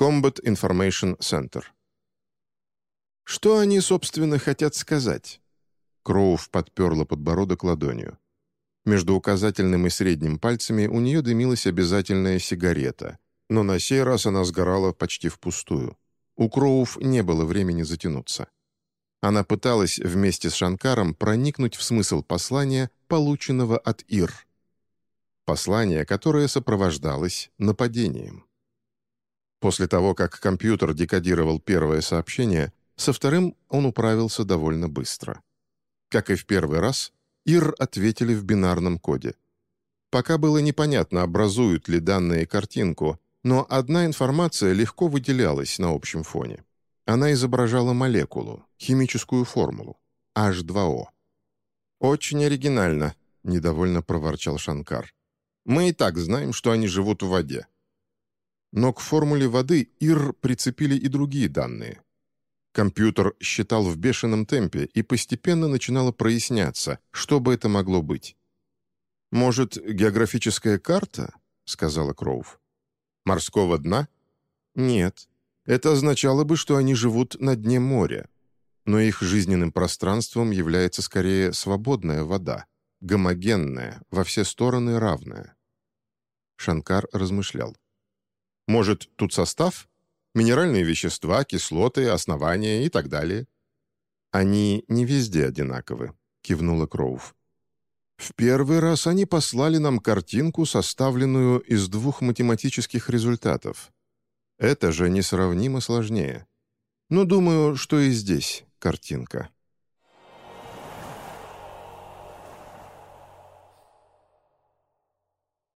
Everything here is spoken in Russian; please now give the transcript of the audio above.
Combat Information Center. Что они, собственно, хотят сказать? Кроув подперла подбородок ладонью. Между указательным и средним пальцами у нее дымилась обязательная сигарета, но на сей раз она сгорала почти впустую. У Кроув не было времени затянуться. Она пыталась вместе с Шанкаром проникнуть в смысл послания, полученного от Ир. Послание, которое сопровождалось нападением. После того, как компьютер декодировал первое сообщение, со вторым он управился довольно быстро. Как и в первый раз, Ир ответили в бинарном коде. Пока было непонятно, образуют ли данные картинку, но одна информация легко выделялась на общем фоне. Она изображала молекулу, химическую формулу, H2O. «Очень оригинально», — недовольно проворчал Шанкар. «Мы и так знаем, что они живут в воде». Но к формуле воды ИР прицепили и другие данные. Компьютер считал в бешеном темпе, и постепенно начинало проясняться, что бы это могло быть. «Может, географическая карта?» — сказала Кроув. «Морского дна?» «Нет. Это означало бы, что они живут на дне моря. Но их жизненным пространством является скорее свободная вода, гомогенная, во все стороны равная. Шанкар размышлял. Может, тут состав? Минеральные вещества, кислоты, основания и так далее. Они не везде одинаковы, кивнула Кроув. В первый раз они послали нам картинку, составленную из двух математических результатов. Это же несравнимо сложнее. Но думаю, что и здесь картинка.